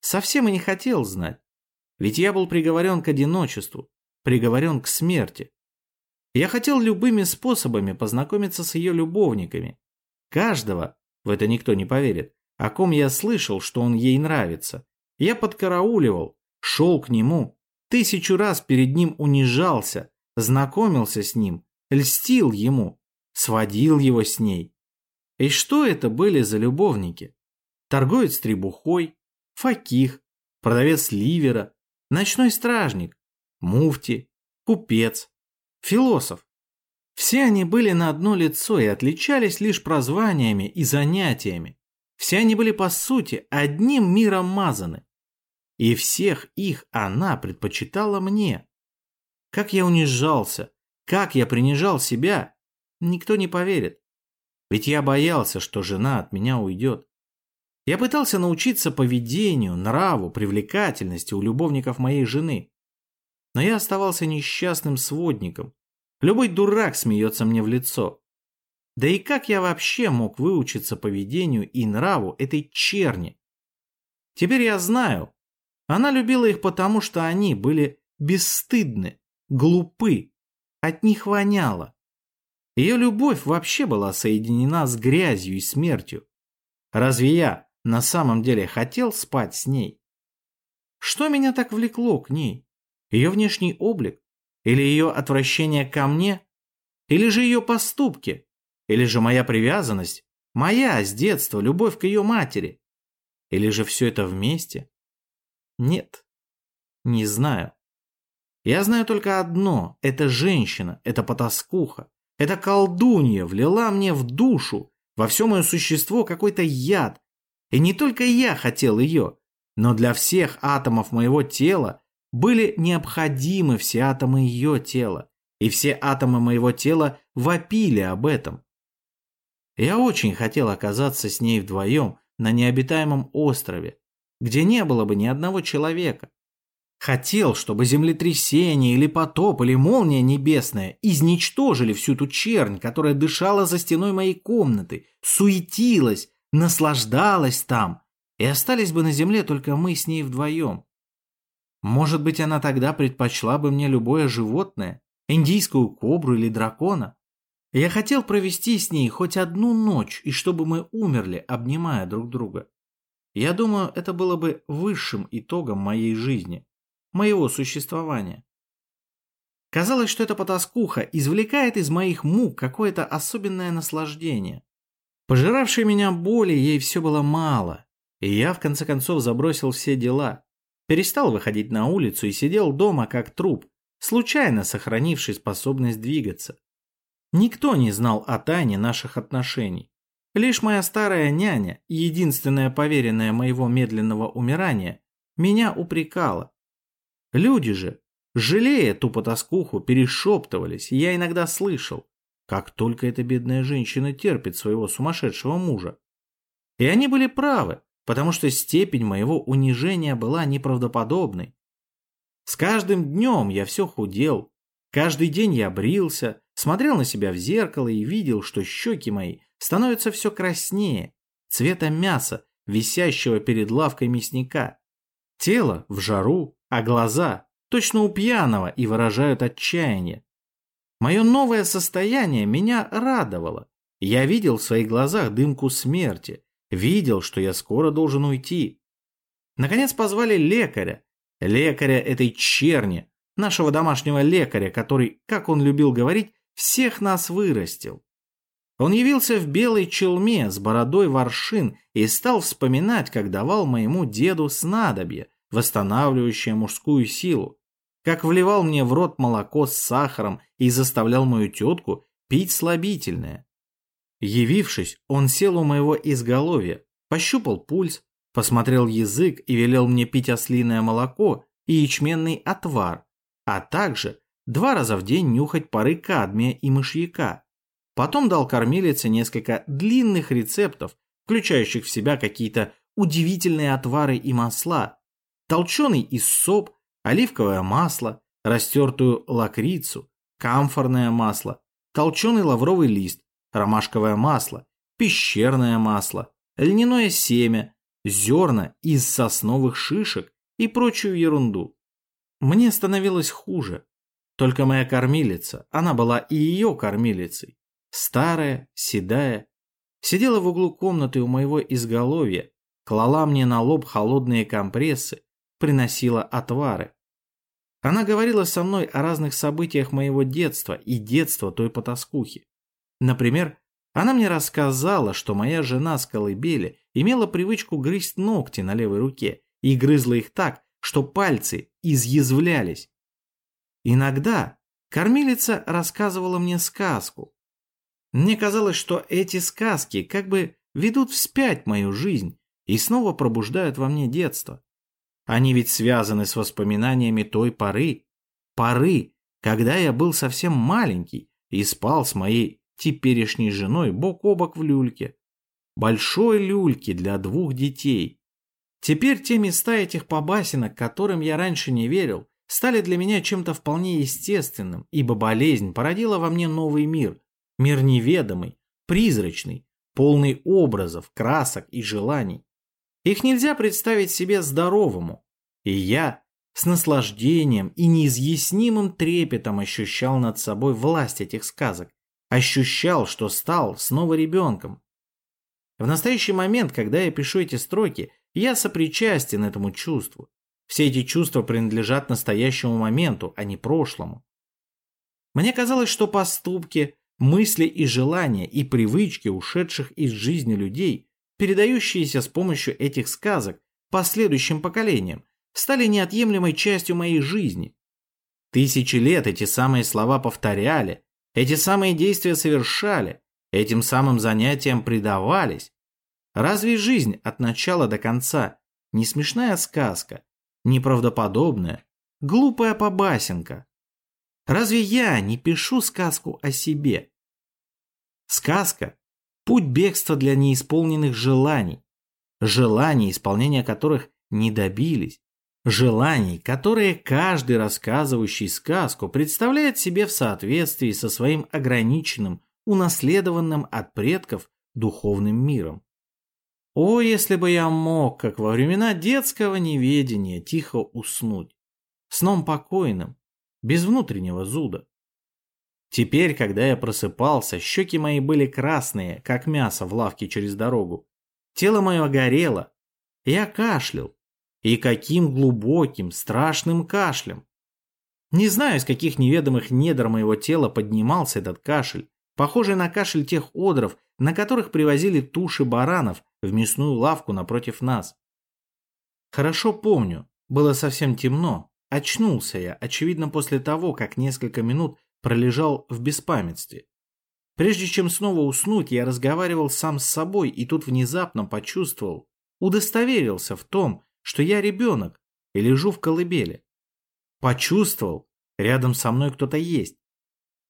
Speaker 1: Совсем и не хотел знать. Ведь я был приговорен к одиночеству, приговорен к смерти. Я хотел любыми способами познакомиться с ее любовниками. Каждого, в это никто не поверит, о ком я слышал, что он ей нравится. Я подкарауливал, шел к нему, тысячу раз перед ним унижался, знакомился с ним, льстил ему, сводил его с ней. И что это были за любовники? Торговец требухой, факих, продавец ливера, ночной стражник, муфти, купец, философ. Все они были на одно лицо и отличались лишь прозваниями и занятиями. Все они были, по сути, одним миром мазаны. И всех их она предпочитала мне. Как я унижался, как я принижал себя, никто не поверит. Ведь я боялся, что жена от меня уйдет. Я пытался научиться поведению, нраву, привлекательности у любовников моей жены. Но я оставался несчастным сводником. Любой дурак смеется мне в лицо. Да и как я вообще мог выучиться поведению и нраву этой черни? Теперь я знаю. Она любила их потому, что они были бесстыдны, глупы, от них воняло. Ее любовь вообще была соединена с грязью и смертью. Разве я на самом деле хотел спать с ней? Что меня так влекло к ней? Ее внешний облик? Или ее отвращение ко мне? Или же ее поступки? Или же моя привязанность? Моя с детства любовь к ее матери? Или же все это вместе? Нет, не знаю. Я знаю только одно. Эта женщина, эта потаскуха, эта колдунья влила мне в душу, во все мое существо какой-то яд, и не только я хотел ее, но для всех атомов моего тела были необходимы все атомы ее тела, и все атомы моего тела вопили об этом. Я очень хотел оказаться с ней вдвоем на необитаемом острове, где не было бы ни одного человека. Хотел, чтобы землетрясение или потоп или молния небесная изничтожили всю ту чернь, которая дышала за стеной моей комнаты, суетилась, наслаждалась там, и остались бы на земле только мы с ней вдвоем. Может быть, она тогда предпочла бы мне любое животное, индийскую кобру или дракона. Я хотел провести с ней хоть одну ночь, и чтобы мы умерли, обнимая друг друга. Я думаю, это было бы высшим итогом моей жизни, моего существования. Казалось, что эта потаскуха извлекает из моих мук какое-то особенное наслаждение. Пожиравшей меня боли ей все было мало, и я в конце концов забросил все дела, перестал выходить на улицу и сидел дома как труп, случайно сохранивший способность двигаться. Никто не знал о тайне наших отношений. Лишь моя старая няня, единственная поверенная моего медленного умирания, меня упрекала. Люди же, жалея ту потаскуху, перешептывались, и я иногда слышал, как только эта бедная женщина терпит своего сумасшедшего мужа. И они были правы, потому что степень моего унижения была неправдоподобной. С каждым днем я все худел, каждый день я брился, смотрел на себя в зеркало и видел, что щеки мои становятся все краснее, цвета мяса, висящего перед лавкой мясника. Тело в жару, а глаза точно у пьяного и выражают отчаяние. Мое новое состояние меня радовало. Я видел в своих глазах дымку смерти, видел, что я скоро должен уйти. Наконец позвали лекаря, лекаря этой черни, нашего домашнего лекаря, который, как он любил говорить, всех нас вырастил. Он явился в белой челме с бородой воршин и стал вспоминать, как давал моему деду снадобье, восстанавливающее мужскую силу, как вливал мне в рот молоко с сахаром и заставлял мою тетку пить слабительное. Явившись, он сел у моего изголовья, пощупал пульс, посмотрел язык и велел мне пить ослиное молоко и ячменный отвар, а также два раза в день нюхать пары кадмия и мышьяка. Потом дал кормилице несколько длинных рецептов, включающих в себя какие-то удивительные отвары и масла, толченый иссоп, оливковое масло, растертую лакрицу, камфорное масло, толченый лавровый лист, ромашковое масло, пещерное масло, льняное семя, зерна из сосновых шишек и прочую ерунду. Мне становилось хуже. Только моя кормилица, она была и ее кормилицей, старая, седая, сидела в углу комнаты у моего изголовья, клала мне на лоб холодные компрессы, приносила отвары. Она говорила со мной о разных событиях моего детства и детства той потаскухи. Например, она мне рассказала, что моя жена с колыбели имела привычку грызть ногти на левой руке и грызла их так, что пальцы изъязвлялись. Иногда кормилица рассказывала мне сказку. Мне казалось, что эти сказки как бы ведут вспять мою жизнь и снова пробуждают во мне детство. Они ведь связаны с воспоминаниями той поры, поры, когда я был совсем маленький и спал с моей теперешней женой бок о бок в люльке. Большой люльке для двух детей. Теперь те места этих побасенок, которым я раньше не верил, стали для меня чем-то вполне естественным, ибо болезнь породила во мне новый мир, мир неведомый, призрачный, полный образов, красок и желаний. Их нельзя представить себе здоровому. И я с наслаждением и неизъяснимым трепетом ощущал над собой власть этих сказок. Ощущал, что стал снова ребенком. В настоящий момент, когда я пишу эти строки, я сопричастен этому чувству. Все эти чувства принадлежат настоящему моменту, а не прошлому. Мне казалось, что поступки, мысли и желания и привычки ушедших из жизни людей передающиеся с помощью этих сказок последующим поколениям, стали неотъемлемой частью моей жизни. Тысячи лет эти самые слова повторяли, эти самые действия совершали, этим самым занятиям предавались. Разве жизнь от начала до конца не смешная сказка, неправдоподобная, глупая побасенка? Разве я не пишу сказку о себе? Сказка Путь бегства для неисполненных желаний. Желаний, исполнения которых не добились. Желаний, которые каждый рассказывающий сказку представляет себе в соответствии со своим ограниченным, унаследованным от предков духовным миром. О, если бы я мог, как во времена детского неведения, тихо уснуть, сном покойным, без внутреннего зуда. Теперь, когда я просыпался, щеки мои были красные, как мясо в лавке через дорогу. Тело мое горело. Я кашлял. И каким глубоким, страшным кашлем. Не знаю, из каких неведомых недр моего тела поднимался этот кашель, похожий на кашель тех одров, на которых привозили туши баранов в мясную лавку напротив нас. Хорошо помню, было совсем темно, Очнулся я, очевидно, после того, как несколько минут пролежал в беспамятстве. Прежде чем снова уснуть, я разговаривал сам с собой и тут внезапно почувствовал, удостоверился в том, что я ребенок и лежу в колыбели. Почувствовал, рядом со мной кто-то есть.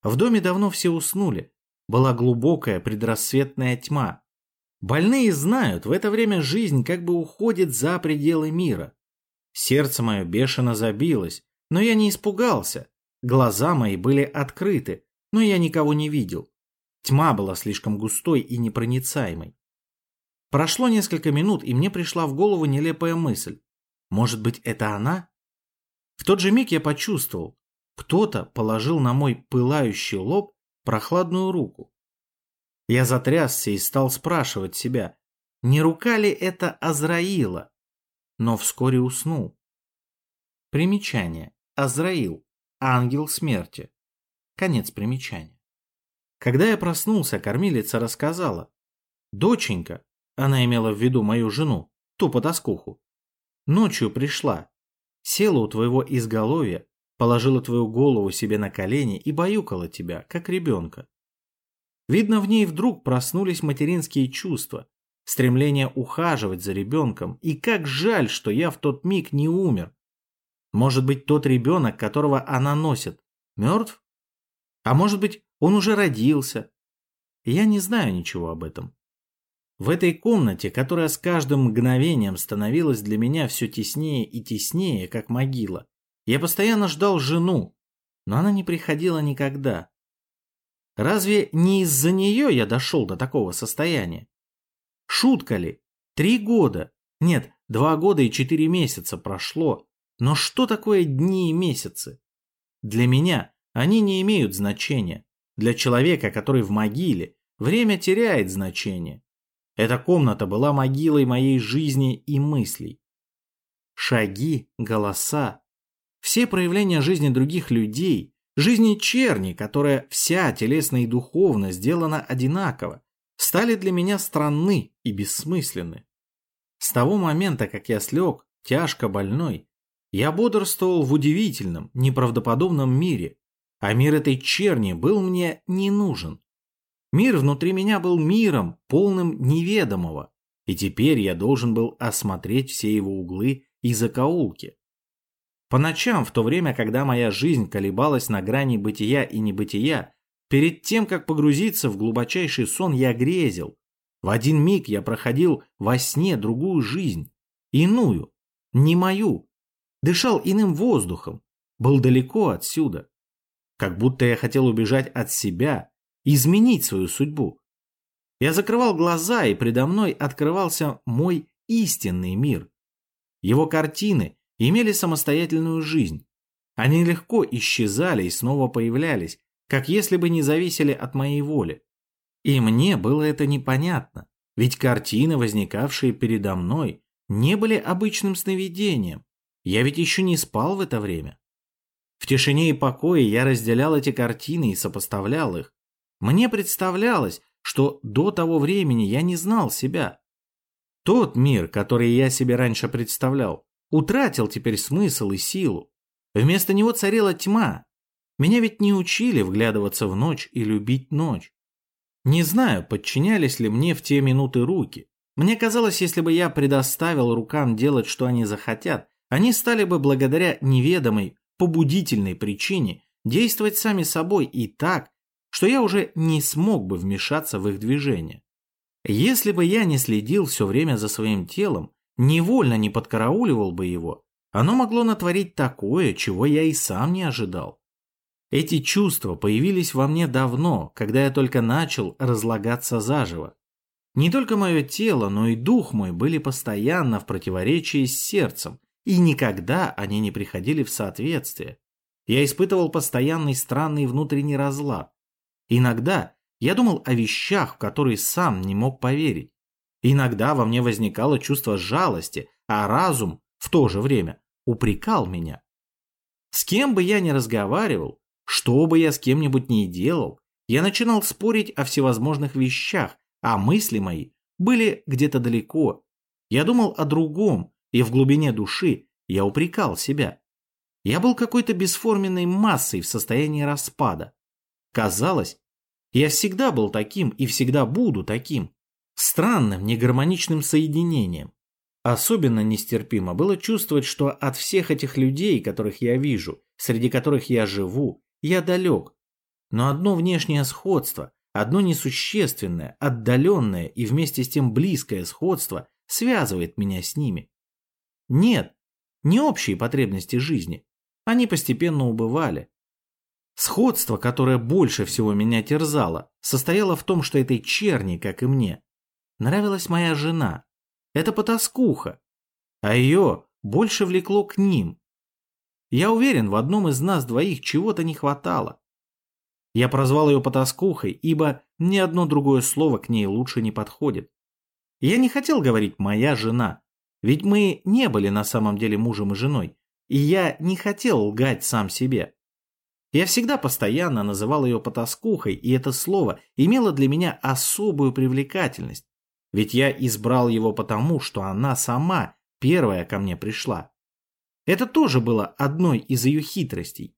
Speaker 1: В доме давно все уснули. Была глубокая предрассветная тьма. Больные знают, в это время жизнь как бы уходит за пределы мира. Сердце мое бешено забилось, но я не испугался. Глаза мои были открыты, но я никого не видел. Тьма была слишком густой и непроницаемой. Прошло несколько минут, и мне пришла в голову нелепая мысль. Может быть, это она? В тот же миг я почувствовал, кто-то положил на мой пылающий лоб прохладную руку. Я затрясся и стал спрашивать себя, не рука ли это Азраила, но вскоре уснул. Примечание. Азраил. Ангел смерти. Конец примечания. Когда я проснулся, кормилица рассказала. Доченька, она имела в виду мою жену, ту потаскуху, ночью пришла, села у твоего изголовья, положила твою голову себе на колени и баюкала тебя, как ребенка. Видно, в ней вдруг проснулись материнские чувства, стремление ухаживать за ребенком, и как жаль, что я в тот миг не умер. Может быть, тот ребенок, которого она носит, мертв? А может быть, он уже родился? Я не знаю ничего об этом. В этой комнате, которая с каждым мгновением становилась для меня все теснее и теснее, как могила, я постоянно ждал жену, но она не приходила никогда. Разве не из-за нее я дошел до такого состояния? Шутка ли? Три года. Нет, два года и четыре месяца прошло. Но что такое дни и месяцы? Для меня они не имеют значения. Для человека, который в могиле, время теряет значение. Эта комната была могилой моей жизни и мыслей. Шаги, голоса, все проявления жизни других людей, жизни черни, которая вся телесно и духовно сделана одинаково, стали для меня странны и бессмысленны. С того момента, как я слег, тяжко больной, я бодрствовал в удивительном, неправдоподобном мире, а мир этой черни был мне не нужен. Мир внутри меня был миром, полным неведомого, и теперь я должен был осмотреть все его углы и закоулки. По ночам, в то время, когда моя жизнь колебалась на грани бытия и небытия, перед тем, как погрузиться в глубочайший сон, я грезил. В один миг я проходил во сне другую жизнь, иную, не мою, дышал иным воздухом, был далеко отсюда. Как будто я хотел убежать от себя, изменить свою судьбу. Я закрывал глаза, и предо мной открывался мой истинный мир. Его картины имели самостоятельную жизнь. Они легко исчезали и снова появлялись, как если бы не зависели от моей воли. И мне было это непонятно, ведь картины, возникавшие передо мной, не были обычным сновидением. Я ведь еще не спал в это время. В тишине и покое я разделял эти картины и сопоставлял их. Мне представлялось, что до того времени я не знал себя. Тот мир, который я себе раньше представлял, утратил теперь смысл и силу. Вместо него царила тьма. Меня ведь не учили вглядываться в ночь и любить ночь. Не знаю, подчинялись ли мне в те минуты руки. Мне казалось, если бы я предоставил рукам делать, что они захотят, они стали бы благодаря неведомой, побудительной причине действовать сами собой и так, что я уже не смог бы вмешаться в их движение. Если бы я не следил все время за своим телом, невольно не подкарауливал бы его, оно могло натворить такое, чего я и сам не ожидал. Эти чувства появились во мне давно, когда я только начал разлагаться заживо. Не только мое тело, но и дух мой были постоянно в противоречии с сердцем, и никогда они не приходили в соответствие. Я испытывал постоянный странный внутренний разлад. Иногда я думал о вещах, в которые сам не мог поверить. Иногда во мне возникало чувство жалости, а разум в то же время упрекал меня. С кем бы я ни разговаривал, что бы я с кем-нибудь ни делал, я начинал спорить о всевозможных вещах, а мысли мои были где-то далеко. Я думал о другом, и в глубине души я упрекал себя. Я был какой-то бесформенной массой в состоянии распада. Казалось, я всегда был таким и всегда буду таким. Странным, негармоничным соединением. Особенно нестерпимо было чувствовать, что от всех этих людей, которых я вижу, среди которых я живу, я далек. Но одно внешнее сходство, одно несущественное, отдаленное и вместе с тем близкое сходство связывает меня с ними. Нет, не общие потребности жизни. Они постепенно убывали. Сходство, которое больше всего меня терзало, состояло в том, что этой черни, как и мне, нравилась моя жена. Это потаскуха. А ее больше влекло к ним. Я уверен, в одном из нас двоих чего-то не хватало. Я прозвал ее потаскухой, ибо ни одно другое слово к ней лучше не подходит. Я не хотел говорить «моя жена», ведь мы не были на самом деле мужем и женой, и я не хотел лгать сам себе. Я всегда постоянно называл ее потаскухой, и это слово имело для меня особую привлекательность, ведь я избрал его потому, что она сама первая ко мне пришла. Это тоже было одной из ее хитростей.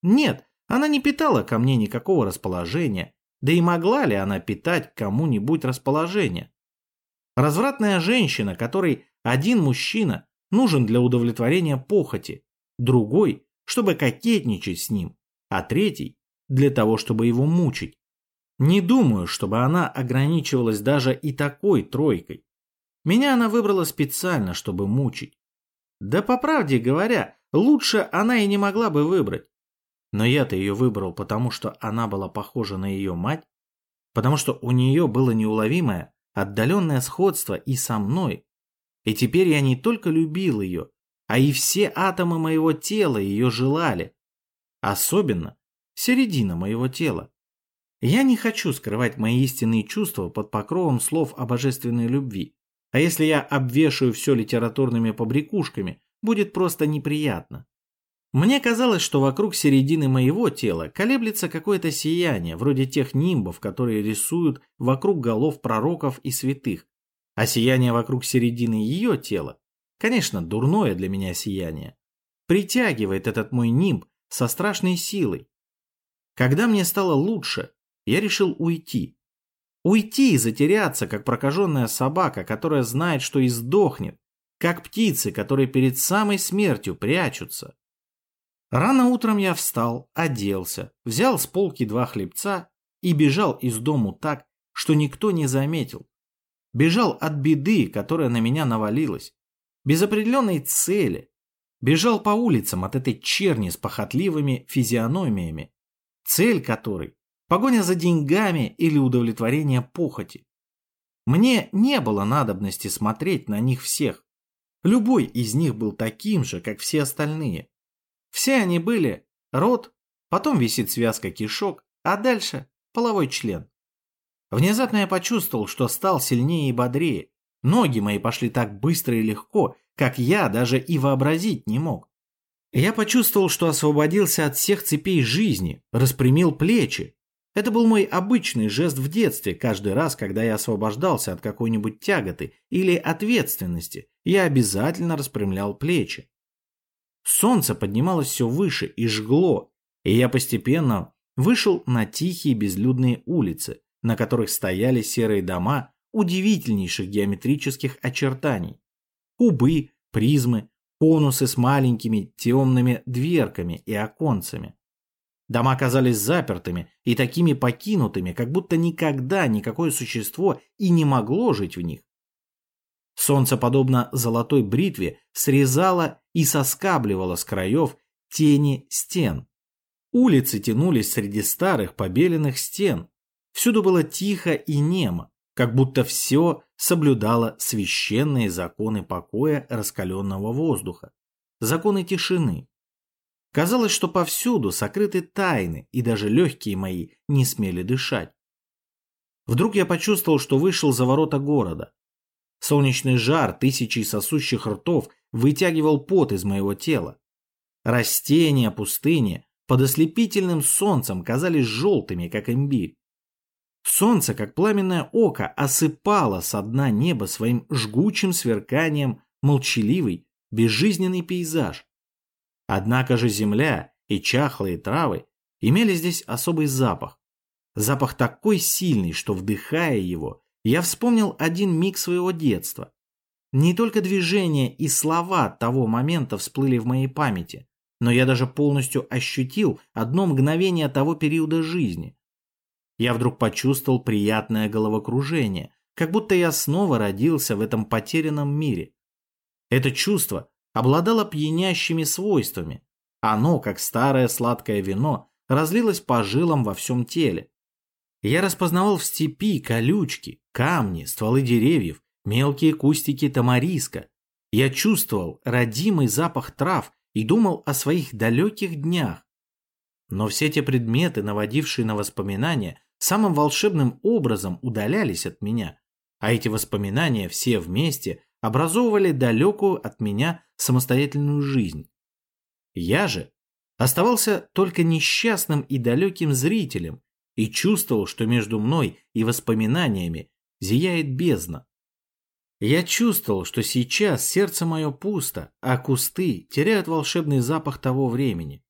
Speaker 1: Нет, она не питала ко мне никакого расположения, да и могла ли она питать кому-нибудь расположение? Развратная женщина, которой один мужчина нужен для удовлетворения похоти, другой, чтобы кокетничать с ним, а третий для того, чтобы его мучить. Не думаю, чтобы она ограничивалась даже и такой тройкой. Меня она выбрала специально, чтобы мучить. Да по правде говоря, лучше она и не могла бы выбрать. Но я-то ее выбрал, потому что она была похожа на ее мать, потому что у нее было неуловимое, отдаленное сходство и со мной. И теперь я не только любил ее, а и все атомы моего тела ее желали. Особенно середина моего тела. Я не хочу скрывать мои истинные чувства под покровом слов о божественной любви. А если я обвешаю все литературными побрякушками, будет просто неприятно. Мне казалось, что вокруг середины моего тела колеблется какое-то сияние, вроде тех нимбов, которые рисуют вокруг голов пророков и святых. А сияние вокруг середины ее тела, конечно, дурное для меня сияние, притягивает этот мой нимб со страшной силой. Когда мне стало лучше, я решил уйти. Уйти и затеряться, как прокаженная собака, которая знает, что и сдохнет, как птицы, которые перед самой смертью прячутся. Рано утром я встал, оделся, взял с полки два хлебца и бежал из дому так, что никто не заметил. Бежал от беды, которая на меня навалилась. Без определенной цели. Бежал по улицам от этой черни с похотливыми физиономиями, цель которой – погоня за деньгами или удовлетворение похоти. Мне не было надобности смотреть на них всех. Любой из них был таким же, как все остальные. Все они были рот, потом висит связка кишок, а дальше половой член. Внезапно я почувствовал, что стал сильнее и бодрее. Ноги мои пошли так быстро и легко, как я даже и вообразить не мог. Я почувствовал, что освободился от всех цепей жизни, распрямил плечи. Это был мой обычный жест в детстве, каждый раз, когда я освобождался от какой-нибудь тяготы или ответственности, я обязательно распрямлял плечи. Солнце поднималось все выше и жгло, и я постепенно вышел на тихие безлюдные улицы, на которых стояли серые дома удивительнейших геометрических очертаний. Кубы, призмы, конусы с маленькими темными дверками и оконцами. Дома казались запертыми и такими покинутыми, как будто никогда никакое существо и не могло жить в них. Солнце, подобно золотой бритве, срезало и соскабливало с краев тени стен. Улицы тянулись среди старых побеленных стен. Всюду было тихо и немо, как будто все соблюдало священные законы покоя раскаленного воздуха, законы тишины. Казалось, что повсюду сокрыты тайны, и даже легкие мои не смели дышать. Вдруг я почувствовал, что вышел за ворота города. Солнечный жар тысячи сосущих ртов вытягивал пот из моего тела. Растения пустыни под ослепительным солнцем казались желтыми, как имбирь. Солнце, как пламенное око, осыпало со дна неба своим жгучим сверканием молчаливый, безжизненный пейзаж. Однако же земля и чахлые травы имели здесь особый запах. Запах такой сильный, что, вдыхая его, я вспомнил один миг своего детства. Не только движения и слова того момента всплыли в моей памяти, но я даже полностью ощутил одно мгновение того периода жизни. Я вдруг почувствовал приятное головокружение, как будто я снова родился в этом потерянном мире. Это чувство обладало пьянящими свойствами. Оно, как старое сладкое вино, разлилось по жилам во всем теле. Я распознавал в степи колючки, камни, стволы деревьев, мелкие кустики тамариска. Я чувствовал родимый запах трав и думал о своих далеких днях. Но все те предметы, наводившие на воспоминания, самым волшебным образом удалялись от меня, а эти воспоминания все вместе образовывали далекую от меня самостоятельную жизнь. Я же оставался только несчастным и далеким зрителем и чувствовал, что между мной и воспоминаниями зияет бездна. Я чувствовал, что сейчас сердце мое пусто, а кусты теряют волшебный запах того времени.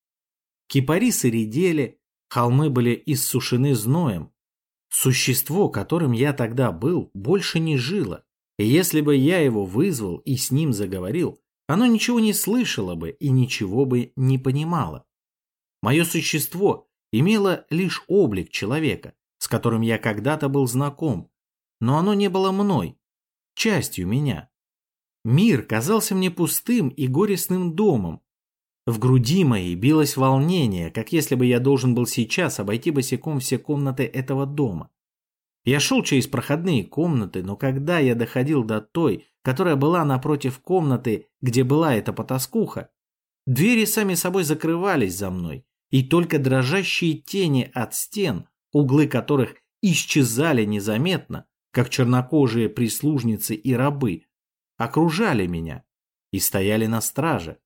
Speaker 1: Кипарисы редели, холмы были иссушены зноем. Существо, которым я тогда был, больше не жило, и если бы я его вызвал и с ним заговорил, оно ничего не слышало бы и ничего бы не понимало. Мое существо имело лишь облик человека, с которым я когда-то был знаком, но оно не было мной, частью меня. Мир казался мне пустым и горестным домом. В груди моей билось волнение, как если бы я должен был сейчас обойти босиком все комнаты этого дома. Я шел через проходные комнаты, но когда я доходил до той, которая была напротив комнаты, где была эта потаскуха, двери сами собой закрывались за мной, и только дрожащие тени от стен, углы которых исчезали незаметно, как чернокожие прислужницы и рабы, окружали меня и стояли на страже.